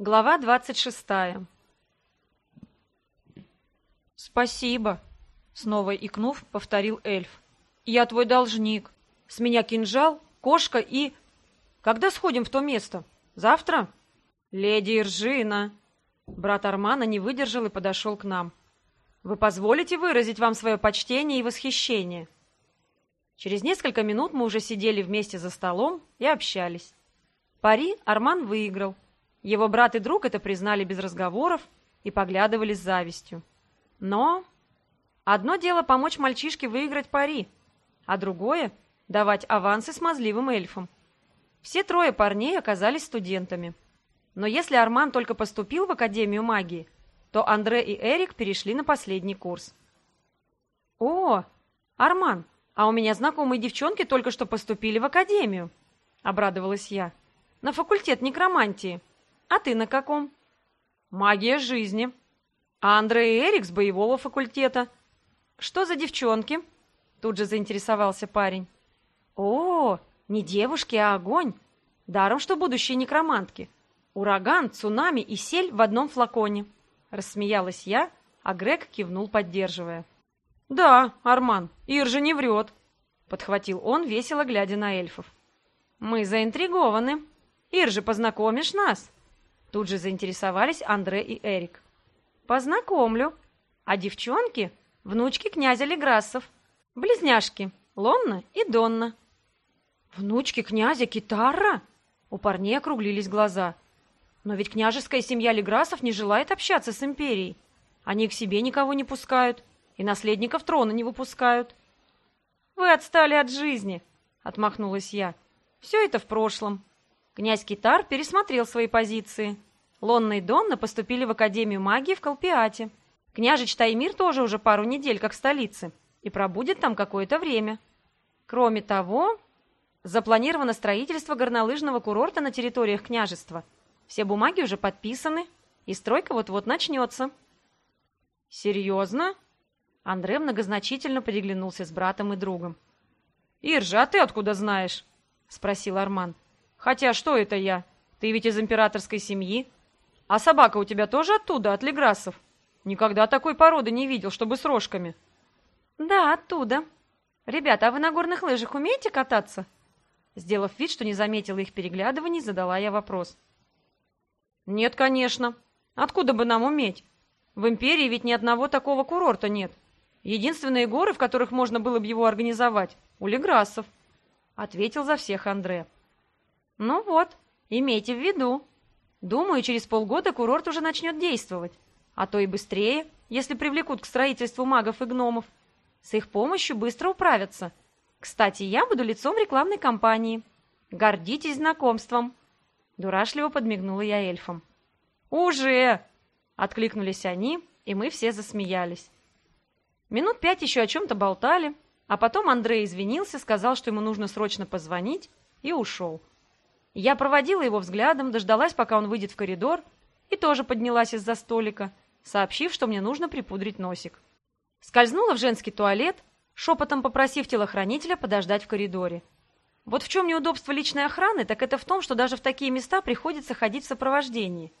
Глава двадцать шестая «Спасибо», — снова икнув, повторил эльф. «Я твой должник. С меня кинжал, кошка и... Когда сходим в то место? Завтра?» «Леди Иржина!» Брат Армана не выдержал и подошел к нам. «Вы позволите выразить вам свое почтение и восхищение?» Через несколько минут мы уже сидели вместе за столом и общались. Пари Арман выиграл — его брат и друг это признали без разговоров и поглядывали с завистью. Но одно дело помочь мальчишке выиграть пари, а другое — давать авансы смазливым эльфам. Все трое парней оказались студентами. Но если Арман только поступил в Академию магии, то Андре и Эрик перешли на последний курс. «О, Арман, а у меня знакомые девчонки только что поступили в Академию», — обрадовалась я. «На факультет некромантии». А ты на каком? Магия жизни. А Андрей и Эрик с боевого факультета. Что за девчонки? Тут же заинтересовался парень. О, не девушки, а огонь. Даром, что будущие некромантки. Ураган, цунами и сель в одном флаконе. Рассмеялась я, а Грег кивнул, поддерживая. «Да, Арман, Ир же не врет», — подхватил он, весело глядя на эльфов. «Мы заинтригованы. Ир же, познакомишь нас?» Тут же заинтересовались Андре и Эрик. «Познакомлю. А девчонки — внучки князя Леграссов. Близняшки Лонна и Донна». «Внучки князя Китарра?» У парней округлились глаза. «Но ведь княжеская семья Леграсов не желает общаться с империей. Они к себе никого не пускают и наследников трона не выпускают». «Вы отстали от жизни», — отмахнулась я. «Все это в прошлом. Князь Китар пересмотрел свои позиции. Лонна и Донна поступили в Академию магии в Колпиате. Княжич Таймир тоже уже пару недель как в столице и пробудет там какое-то время. Кроме того, запланировано строительство горнолыжного курорта на территориях княжества. Все бумаги уже подписаны, и стройка вот-вот начнется. «Серьезно?» Андре многозначительно переглянулся с братом и другом. «Иржа, а ты откуда знаешь?» — спросил Арман. Хотя что это я? Ты ведь из императорской семьи. А собака у тебя тоже оттуда, от Леграссов? Никогда такой породы не видел, чтобы с рожками. Да, оттуда. Ребята, а вы на горных лыжах умеете кататься? Сделав вид, что не заметила их переглядываний, задала я вопрос. Нет, конечно. Откуда бы нам уметь? В империи ведь ни одного такого курорта нет. Единственные горы, в которых можно было бы его организовать, у Леграссов. Ответил за всех Андре. Ну вот, имейте в виду. Думаю, через полгода курорт уже начнет действовать. А то и быстрее, если привлекут к строительству магов и гномов. С их помощью быстро управятся. Кстати, я буду лицом рекламной кампании. Гордитесь знакомством. Дурашливо подмигнула я эльфам. «Уже!» — откликнулись они, и мы все засмеялись. Минут пять еще о чем-то болтали, а потом Андрей извинился, сказал, что ему нужно срочно позвонить, и ушел. Я проводила его взглядом, дождалась, пока он выйдет в коридор, и тоже поднялась из-за столика, сообщив, что мне нужно припудрить носик. Скользнула в женский туалет, шепотом попросив телохранителя подождать в коридоре. Вот в чем неудобство личной охраны, так это в том, что даже в такие места приходится ходить в сопровождении.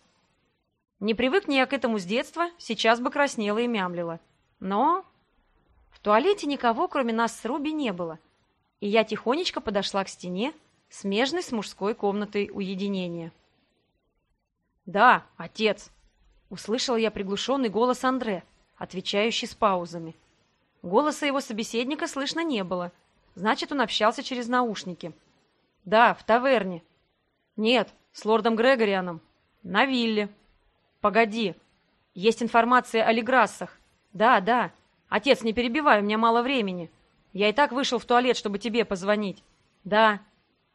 Не привыкни я к этому с детства, сейчас бы краснела и мямлила. Но в туалете никого, кроме нас с Руби, не было. И я тихонечко подошла к стене, смежный с мужской комнатой уединения. «Да, отец!» — услышал я приглушенный голос Андре, отвечающий с паузами. Голоса его собеседника слышно не было, значит, он общался через наушники. «Да, в таверне». «Нет, с лордом Грегорианом. На вилле». «Погоди. Есть информация о Леграссах. Да, да. Отец, не перебивай, у меня мало времени. Я и так вышел в туалет, чтобы тебе позвонить. Да,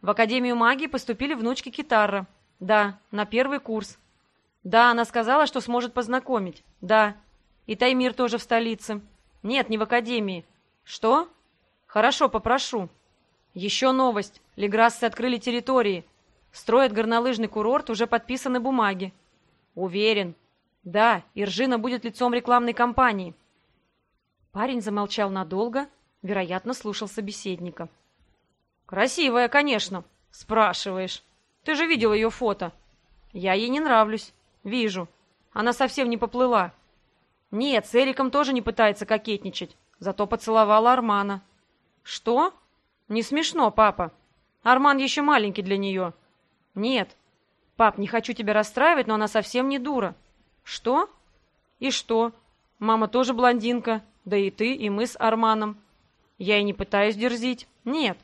в Академию магии поступили внучки Китара. Да, на первый курс. Да, она сказала, что сможет познакомить. Да. И Таймир тоже в столице. Нет, не в Академии. Что? Хорошо, попрошу. Еще новость. Леграссы открыли территории. Строят горнолыжный курорт, уже подписаны бумаги. Уверен. Да, Иржина будет лицом рекламной кампании. Парень замолчал надолго, вероятно, слушал собеседника. «Красивая, конечно. Спрашиваешь. Ты же видел ее фото. Я ей не нравлюсь. Вижу. Она совсем не поплыла. Нет, с Эриком тоже не пытается кокетничать. Зато поцеловала Армана. Что? Не смешно, папа. Арман еще маленький для нее. Нет. Пап, не хочу тебя расстраивать, но она совсем не дура. Что? И что? Мама тоже блондинка. Да и ты, и мы с Арманом. Я и не пытаюсь дерзить. Нет.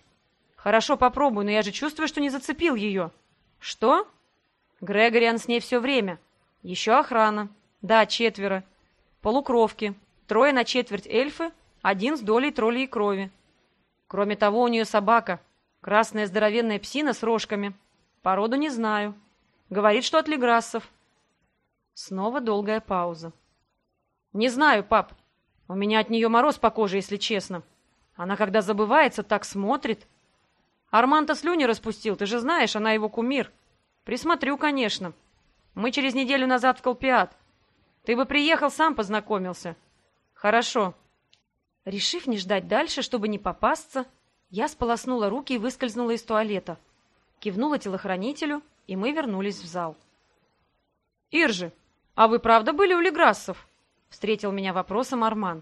Хорошо, попробуй, но я же чувствую, что не зацепил ее. Что? Грегориан с ней все время. Еще охрана. Да, четверо. Полукровки. Трое на четверть эльфы, один с долей троллей крови. Кроме того, у нее собака. Красная здоровенная псина с рожками. Породу не знаю. Говорит, что от леграссов. Снова долгая пауза. Не знаю, пап. У меня от нее мороз по коже, если честно. Она, когда забывается, так смотрит. Арман-то слюни распустил, ты же знаешь, она его кумир. Присмотрю, конечно. Мы через неделю назад в Колпиат. Ты бы приехал, сам познакомился. Хорошо. Решив не ждать дальше, чтобы не попасться, я сполоснула руки и выскользнула из туалета. Кивнула телохранителю, и мы вернулись в зал. «Иржи, а вы правда были у Леграссов?» Встретил меня вопросом Арман.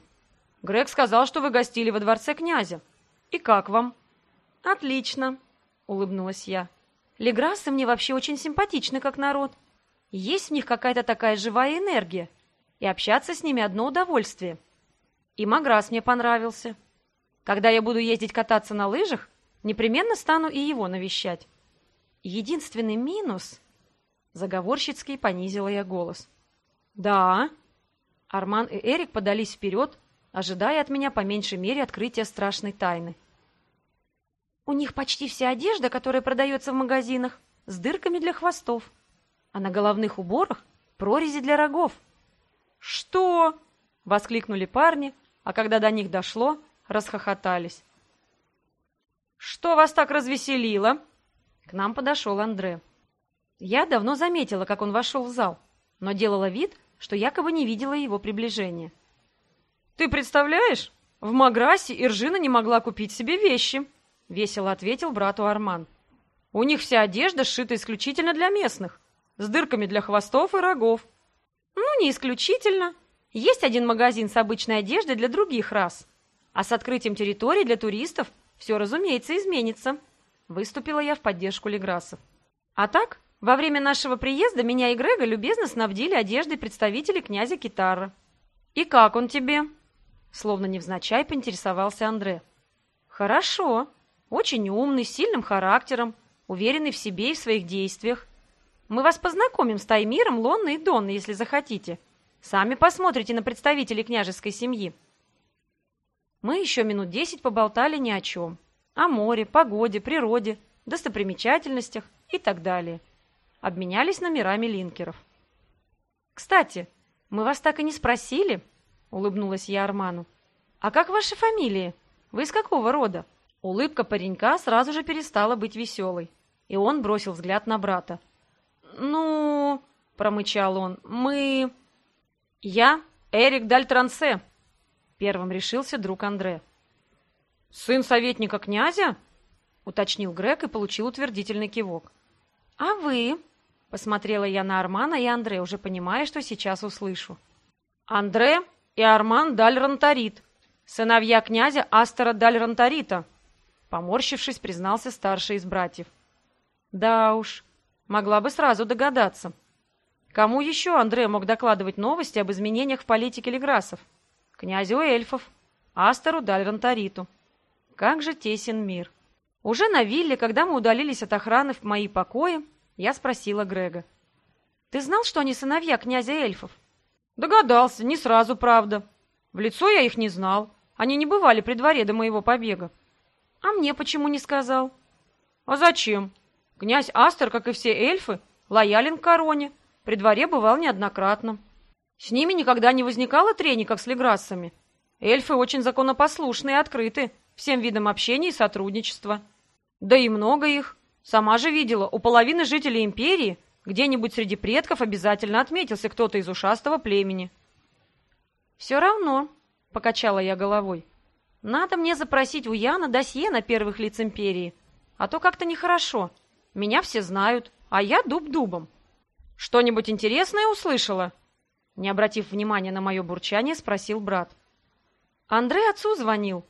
«Грег сказал, что вы гостили во дворце князя. И как вам?» «Отлично», — улыбнулась я. «Леграссы мне вообще очень симпатичны как народ. Есть в них какая-то такая живая энергия, и общаться с ними одно удовольствие. И Маграс мне понравился. Когда я буду ездить кататься на лыжах, непременно стану и его навещать. Единственный минус...» Заговорщицкий понизила я голос. «Да?» Арман и Эрик подались вперед, ожидая от меня по меньшей мере открытия страшной тайны. У них почти вся одежда, которая продается в магазинах, с дырками для хвостов, а на головных уборах прорези для рогов. «Что?» — воскликнули парни, а когда до них дошло, расхохотались. «Что вас так развеселило?» К нам подошел Андре. Я давно заметила, как он вошел в зал, но делала вид, что якобы не видела его приближения. «Ты представляешь, в Маграсе Иржина не могла купить себе вещи», — весело ответил брату Арман. «У них вся одежда сшита исключительно для местных, с дырками для хвостов и рогов». «Ну, не исключительно. Есть один магазин с обычной одеждой для других рас. А с открытием территории для туристов все, разумеется, изменится», — выступила я в поддержку Леграсов. «А так, во время нашего приезда меня и Грега любезно снабдили одеждой представители князя Китара. «И как он тебе?» Словно невзначай поинтересовался Андре. «Хорошо. Очень умный, с сильным характером, уверенный в себе и в своих действиях. Мы вас познакомим с Таймиром, Лонной и Донной, если захотите. Сами посмотрите на представителей княжеской семьи». Мы еще минут десять поболтали ни о чем. О море, погоде, природе, достопримечательностях и так далее обменялись номерами линкеров. «Кстати, мы вас так и не спросили», — улыбнулась я Арману. «А как ваши фамилии? Вы из какого рода?» Улыбка паренька сразу же перестала быть веселой, и он бросил взгляд на брата. «Ну...» — промычал он. «Мы...» «Я Эрик Дальтрансе», — первым решился друг Андре. «Сын советника князя?» — уточнил Грег и получил утвердительный кивок. «А вы?» — посмотрела я на Армана и Андре, уже понимая, что сейчас услышу. «Андре и Арман Даль-Ронтарит, сыновья князя Астера Даль-Ронтарита», — поморщившись, признался старший из братьев. «Да уж, могла бы сразу догадаться. Кому еще Андре мог докладывать новости об изменениях в политике Леграсов? Князю эльфов, Астеру Даль-Ронтариту. Как же тесен мир!» Уже на вилле, когда мы удалились от охраны в мои покои, я спросила Грега. «Ты знал, что они сыновья князя эльфов?» «Догадался, не сразу, правда. В лицо я их не знал. Они не бывали при дворе до моего побега». «А мне почему не сказал?» «А зачем? Князь Астер, как и все эльфы, лоялен к короне. При дворе бывал неоднократно. С ними никогда не возникало трений, как с леграссами. Эльфы очень законопослушны и открыты всем видам общения и сотрудничества. Да и много их. Сама же видела, у половины жителей империи где-нибудь среди предков обязательно отметился кто-то из ушастого племени. «Все равно», — покачала я головой, — «надо мне запросить у Яна досье на первых лиц империи, а то как-то нехорошо. Меня все знают, а я дуб дубом». «Что-нибудь интересное услышала?» Не обратив внимания на мое бурчание, спросил брат. Андрей отцу звонил.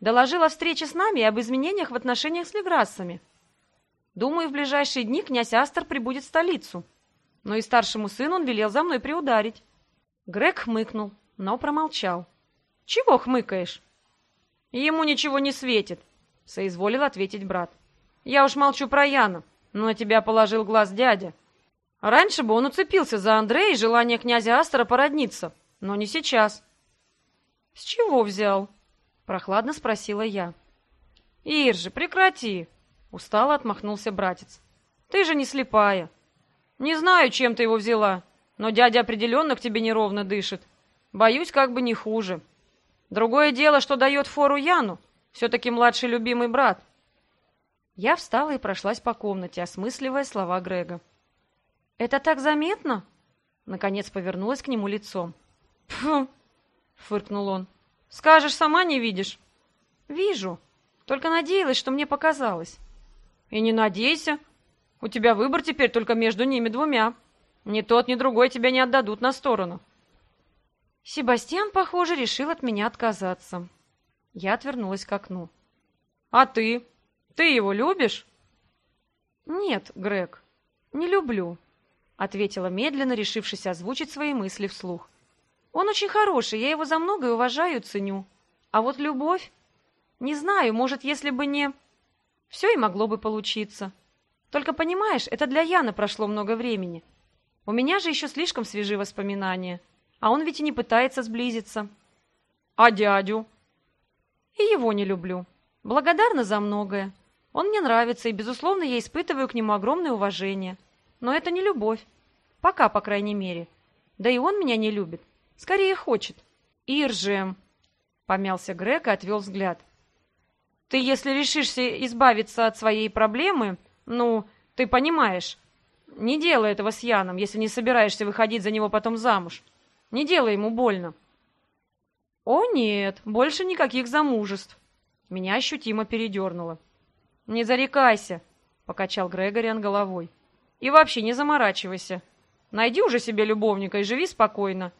Доложил о встрече с нами и об изменениях в отношениях с Леграссами. Думаю, в ближайшие дни князь Астер прибудет в столицу. Но и старшему сыну он велел за мной приударить. Грег хмыкнул, но промолчал. «Чего хмыкаешь?» «Ему ничего не светит», — соизволил ответить брат. «Я уж молчу про Яну, но на тебя положил глаз дядя. Раньше бы он уцепился за Андрея и желание князя Астера породниться, но не сейчас». «С чего взял?» — прохладно спросила я. «Иржи, прекрати!» — устало отмахнулся братец. «Ты же не слепая. Не знаю, чем ты его взяла, но дядя определенно к тебе неровно дышит. Боюсь, как бы не хуже. Другое дело, что дает фору Яну. Все-таки младший любимый брат». Я встала и прошлась по комнате, осмысливая слова Грега. «Это так заметно?» Наконец повернулась к нему лицом. «Пфу!» — фыркнул он. «Скажешь, сама не видишь?» «Вижу. Только надеялась, что мне показалось». «И не надейся. У тебя выбор теперь только между ними двумя. Ни тот, ни другой тебя не отдадут на сторону». Себастьян, похоже, решил от меня отказаться. Я отвернулась к окну. «А ты? Ты его любишь?» «Нет, Грег, не люблю», — ответила медленно, решившись озвучить свои мысли вслух. Он очень хороший, я его за многое уважаю и ценю. А вот любовь... Не знаю, может, если бы не... Все и могло бы получиться. Только понимаешь, это для Яны прошло много времени. У меня же еще слишком свежие воспоминания. А он ведь и не пытается сблизиться. А дядю? И его не люблю. Благодарна за многое. Он мне нравится, и, безусловно, я испытываю к нему огромное уважение. Но это не любовь. Пока, по крайней мере. Да и он меня не любит. Скорее хочет. Ирже, помялся Грег и отвел взгляд. Ты, если решишься избавиться от своей проблемы, ну, ты понимаешь, не делай этого с Яном, если не собираешься выходить за него потом замуж. Не делай ему больно. О нет, больше никаких замужеств. Меня ощутимо передернуло. Не зарекайся, покачал Грегориан головой. И вообще не заморачивайся. Найди уже себе любовника и живи спокойно.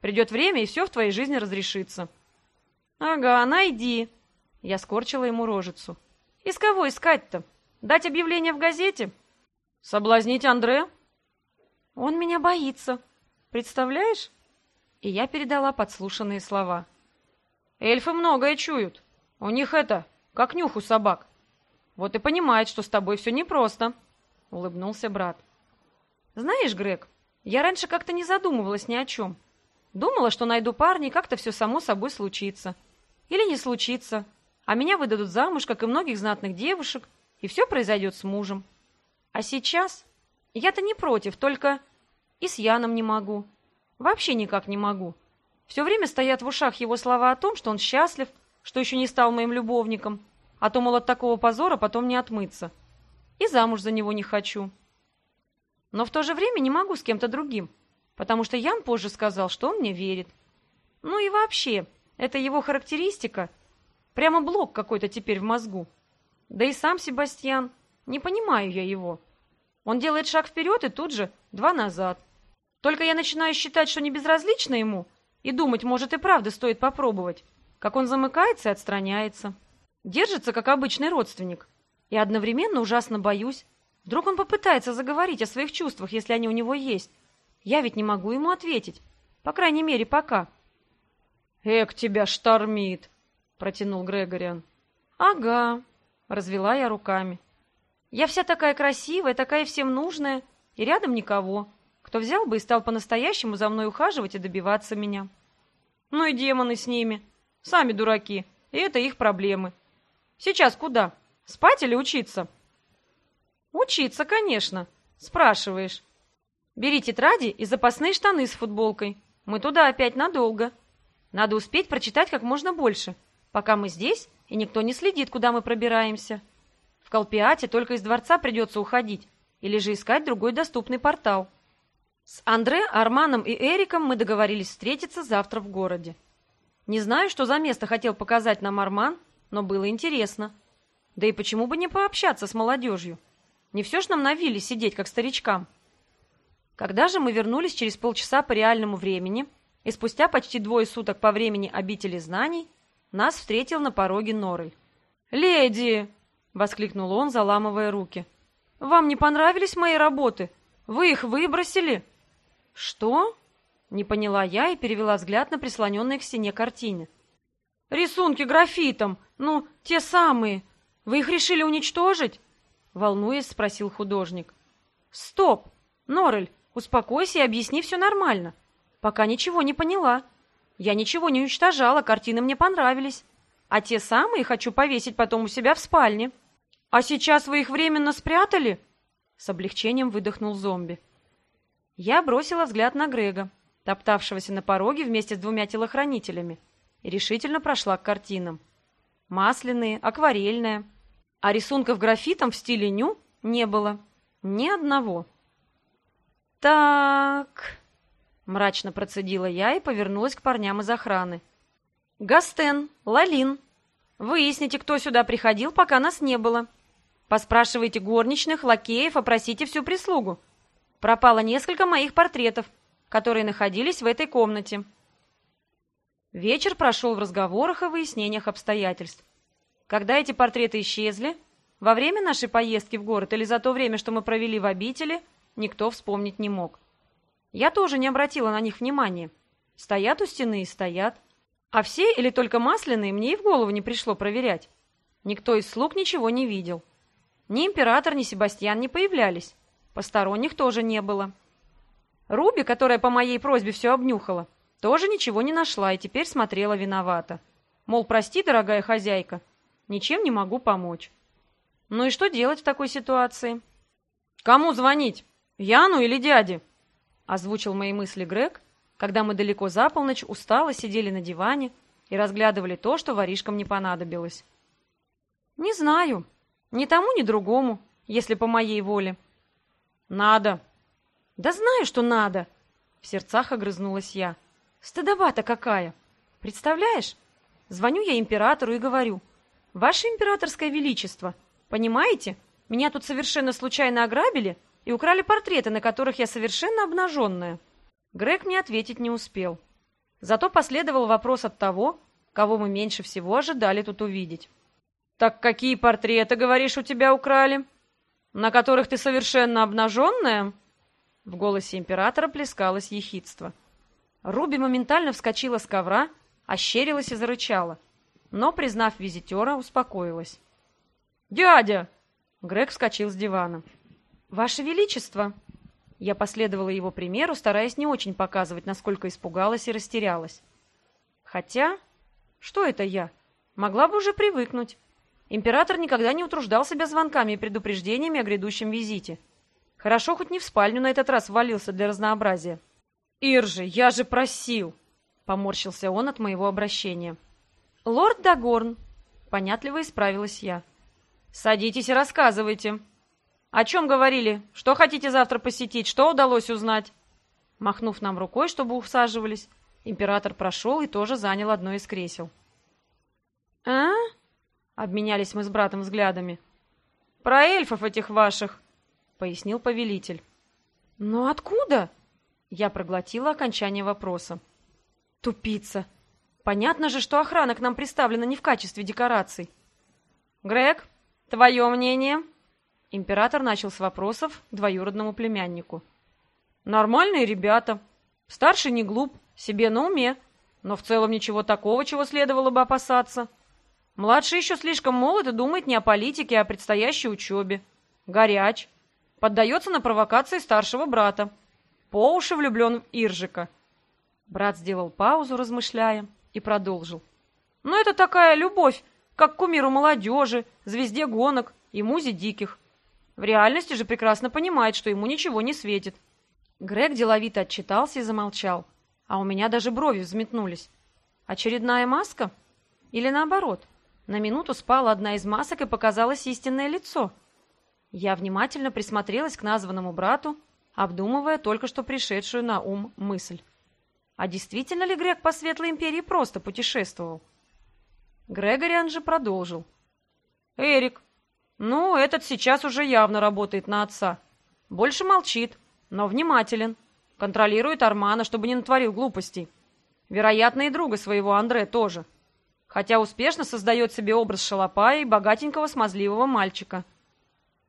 Придет время, и все в твоей жизни разрешится. Ага, найди. Я скорчила ему рожицу. Из кого искать-то? Дать объявление в газете? Соблазнить Андре? Он меня боится. Представляешь? И я передала подслушанные слова. Эльфы многое чуют. У них это, как нюх у собак. Вот и понимает, что с тобой все непросто. Улыбнулся брат. Знаешь, Грег, я раньше как-то не задумывалась ни о чем. Думала, что найду парня, и как-то все само собой случится. Или не случится. А меня выдадут замуж, как и многих знатных девушек, и все произойдет с мужем. А сейчас я-то не против, только и с Яном не могу. Вообще никак не могу. Все время стоят в ушах его слова о том, что он счастлив, что еще не стал моим любовником, а то, мол, от такого позора потом не отмыться. И замуж за него не хочу. Но в то же время не могу с кем-то другим потому что Ян позже сказал, что он мне верит. Ну и вообще, это его характеристика. Прямо блок какой-то теперь в мозгу. Да и сам Себастьян. Не понимаю я его. Он делает шаг вперед и тут же два назад. Только я начинаю считать, что не безразлично ему, и думать, может и правда стоит попробовать, как он замыкается и отстраняется. Держится, как обычный родственник. И одновременно ужасно боюсь. Вдруг он попытается заговорить о своих чувствах, если они у него есть. Я ведь не могу ему ответить. По крайней мере, пока. «Эк, тебя штормит!» — протянул Грегориан. «Ага», — развела я руками. «Я вся такая красивая, такая всем нужная, и рядом никого, кто взял бы и стал по-настоящему за мной ухаживать и добиваться меня. Ну и демоны с ними. Сами дураки, и это их проблемы. Сейчас куда? Спать или учиться?» «Учиться, конечно. Спрашиваешь. Бери тетради и запасные штаны с футболкой. Мы туда опять надолго. Надо успеть прочитать как можно больше, пока мы здесь, и никто не следит, куда мы пробираемся. В Колпиате только из дворца придется уходить, или же искать другой доступный портал. С Андре, Арманом и Эриком мы договорились встретиться завтра в городе. Не знаю, что за место хотел показать нам Арман, но было интересно. Да и почему бы не пообщаться с молодежью? Не все ж нам на вилле сидеть, как старичкам. Когда же мы вернулись через полчаса по реальному времени, и спустя почти двое суток по времени обители знаний, нас встретил на пороге Норрель. «Леди!» — воскликнул он, заламывая руки. «Вам не понравились мои работы? Вы их выбросили?» «Что?» — не поняла я и перевела взгляд на прислоненные к стене картины. «Рисунки графитом! Ну, те самые! Вы их решили уничтожить?» Волнуясь, спросил художник. «Стоп! Норрель, успокойся и объясни все нормально. Пока ничего не поняла. Я ничего не уничтожала, картины мне понравились. А те самые хочу повесить потом у себя в спальне. А сейчас вы их временно спрятали?» С облегчением выдохнул зомби. Я бросила взгляд на Грега, топтавшегося на пороге вместе с двумя телохранителями, и решительно прошла к картинам. Масляные, акварельные. А рисунков графитом в стиле ню не было. Ни одного. «Так...» — мрачно процедила я и повернулась к парням из охраны. «Гастен, Лалин, выясните, кто сюда приходил, пока нас не было. Поспрашивайте горничных, лакеев, опросите всю прислугу. Пропало несколько моих портретов, которые находились в этой комнате». Вечер прошел в разговорах и выяснениях обстоятельств. Когда эти портреты исчезли, во время нашей поездки в город или за то время, что мы провели в обители, никто вспомнить не мог. Я тоже не обратила на них внимания. Стоят у стены и стоят. А все или только масляные мне и в голову не пришло проверять. Никто из слуг ничего не видел. Ни император, ни Себастьян не появлялись. Посторонних тоже не было. Руби, которая по моей просьбе все обнюхала, тоже ничего не нашла и теперь смотрела виновата. Мол, прости, дорогая хозяйка, ничем не могу помочь. Ну и что делать в такой ситуации? Кому звонить? Яну или дяде? Озвучил мои мысли Грег, когда мы далеко за полночь устало сидели на диване и разглядывали то, что воришкам не понадобилось. Не знаю. Ни тому, ни другому, если по моей воле. Надо. Да знаю, что надо. В сердцах огрызнулась я. Стыдоба-то какая! Представляешь? Звоню я императору и говорю. Ваше императорское величество, понимаете? Меня тут совершенно случайно ограбили и украли портреты, на которых я совершенно обнаженная. Грег мне ответить не успел. Зато последовал вопрос от того, кого мы меньше всего ожидали тут увидеть. «Так какие портреты, говоришь, у тебя украли? На которых ты совершенно обнаженная?» В голосе императора плескалось ехидство. Руби моментально вскочила с ковра, ощерилась и зарычала, но, признав визитера, успокоилась. «Дядя!» Грег вскочил с дивана. «Ваше Величество!» Я последовала его примеру, стараясь не очень показывать, насколько испугалась и растерялась. Хотя, что это я? Могла бы уже привыкнуть. Император никогда не утруждал себя звонками и предупреждениями о грядущем визите. Хорошо, хоть не в спальню на этот раз ввалился для разнообразия. «Иржи, я же просил!» — поморщился он от моего обращения. «Лорд Дагорн!» — понятливо исправилась я. «Садитесь и рассказывайте. О чем говорили? Что хотите завтра посетить? Что удалось узнать?» Махнув нам рукой, чтобы усаживались, император прошел и тоже занял одно из кресел. «А?» — обменялись мы с братом взглядами. «Про эльфов этих ваших!» — пояснил повелитель. «Но откуда?» Я проглотила окончание вопроса. Тупица. Понятно же, что охрана к нам представлена не в качестве декораций. Грег, твое мнение? Император начал с вопросов двоюродному племяннику. Нормальные ребята. Старший не глуп, себе на уме, но в целом ничего такого, чего следовало бы опасаться. Младший еще слишком молод и думает не о политике, а о предстоящей учебе. Горяч. Поддается на провокации старшего брата. По уши влюблен в Иржика. Брат сделал паузу, размышляя, и продолжил. Но «Ну, это такая любовь, как кумиру молодежи, звезде гонок и музе диких. В реальности же прекрасно понимает, что ему ничего не светит. Грег деловито отчитался и замолчал, а у меня даже брови взметнулись. Очередная маска? Или наоборот? На минуту спала одна из масок и показалось истинное лицо. Я внимательно присмотрелась к названному брату, обдумывая только что пришедшую на ум мысль. А действительно ли Грег по Светлой Империи просто путешествовал? Грегориан же продолжил. «Эрик, ну, этот сейчас уже явно работает на отца. Больше молчит, но внимателен. Контролирует Армана, чтобы не натворил глупостей. Вероятно, и друга своего Андре тоже. Хотя успешно создает себе образ шалопая и богатенького смазливого мальчика.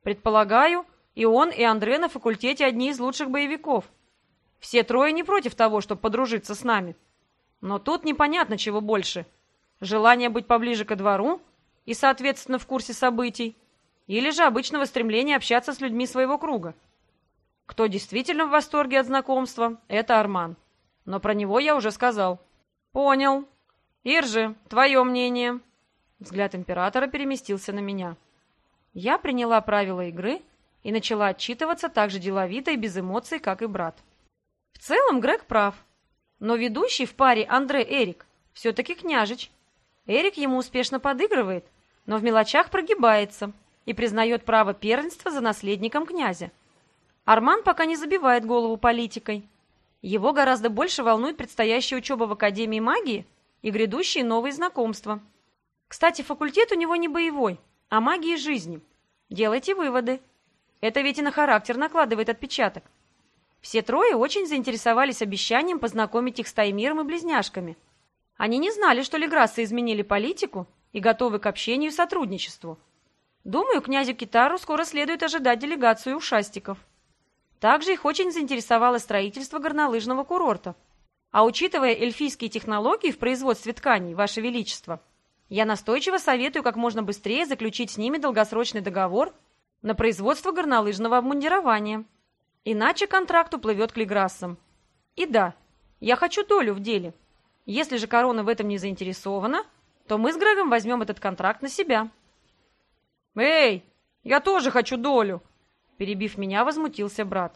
Предполагаю, и он, и Андре на факультете одни из лучших боевиков. Все трое не против того, чтобы подружиться с нами. Но тут непонятно, чего больше. Желание быть поближе ко двору и, соответственно, в курсе событий, или же обычного стремления общаться с людьми своего круга. Кто действительно в восторге от знакомства, это Арман. Но про него я уже сказал. Понял. Иржи, твое мнение. Взгляд императора переместился на меня. Я приняла правила игры и начала отчитываться так же деловито и без эмоций, как и брат. В целом Грег прав. Но ведущий в паре Андре Эрик все-таки княжич. Эрик ему успешно подыгрывает, но в мелочах прогибается и признает право первенства за наследником князя. Арман пока не забивает голову политикой. Его гораздо больше волнует предстоящая учеба в Академии магии и грядущие новые знакомства. Кстати, факультет у него не боевой, а магии жизни. Делайте выводы. Это ведь и на характер накладывает отпечаток. Все трое очень заинтересовались обещанием познакомить их с Таймиром и близняшками. Они не знали, что Леграссы изменили политику и готовы к общению и сотрудничеству. Думаю, князю Китару скоро следует ожидать делегацию ушастиков. Также их очень заинтересовало строительство горнолыжного курорта. А учитывая эльфийские технологии в производстве тканей, Ваше Величество, я настойчиво советую как можно быстрее заключить с ними долгосрочный договор на производство горнолыжного обмундирования. Иначе контракт уплывет к Леграссам. И да, я хочу долю в деле. Если же корона в этом не заинтересована, то мы с Грегом возьмем этот контракт на себя. «Эй, я тоже хочу долю!» Перебив меня, возмутился брат.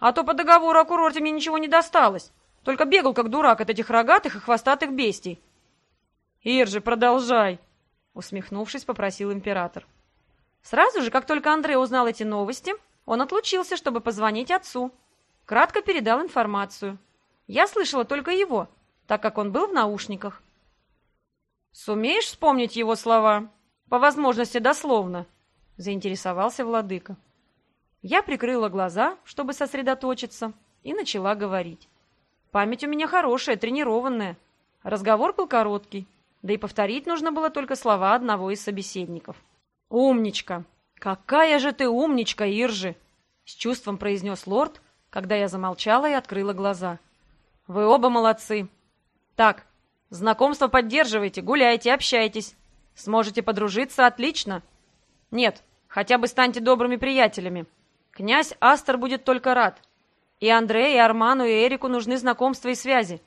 «А то по договору о курорте мне ничего не досталось. Только бегал, как дурак, от этих рогатых и хвостатых бестий». «Иржи, продолжай!» Усмехнувшись, попросил император. Сразу же, как только Андрей узнал эти новости, он отлучился, чтобы позвонить отцу. Кратко передал информацию. Я слышала только его, так как он был в наушниках. «Сумеешь вспомнить его слова?» По возможности дословно, заинтересовался владыка. Я прикрыла глаза, чтобы сосредоточиться, и начала говорить. Память у меня хорошая, тренированная. Разговор был короткий, да и повторить нужно было только слова одного из собеседников. «Умничка! Какая же ты умничка, Иржи!» С чувством произнес лорд, когда я замолчала и открыла глаза. «Вы оба молодцы! Так, знакомство поддерживайте, гуляйте, общайтесь. Сможете подружиться отлично. Нет, хотя бы станьте добрыми приятелями. Князь Астер будет только рад. И Андре, и Арману, и Эрику нужны знакомства и связи.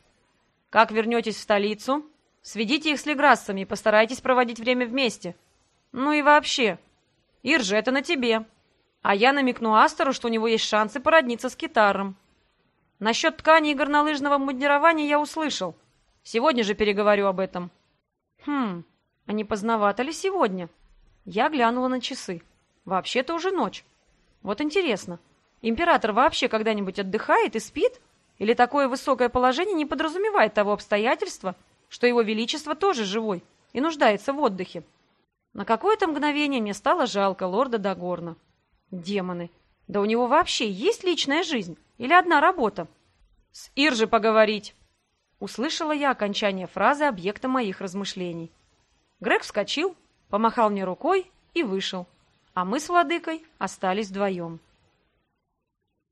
Как вернетесь в столицу, сведите их с Леграссами и постарайтесь проводить время вместе. Ну и вообще, Иржи, это на тебе. А я намекну Астеру, что у него есть шансы породниться с Китаром. Насчет ткани и горнолыжного мундирования я услышал. Сегодня же переговорю об этом. Хм, а не поздновато ли сегодня? Я глянула на часы. Вообще-то уже ночь. Вот интересно, император вообще когда-нибудь отдыхает и спит? Или такое высокое положение не подразумевает того обстоятельства, что его величество тоже живой и нуждается в отдыхе? На какое-то мгновение мне стало жалко лорда Дагорна. Демоны! Да у него вообще есть личная жизнь? Или одна работа? С Иржи поговорить! Услышала я окончание фразы объекта моих размышлений. Грег вскочил, помахал мне рукой и вышел, а мы с владыкой остались вдвоем.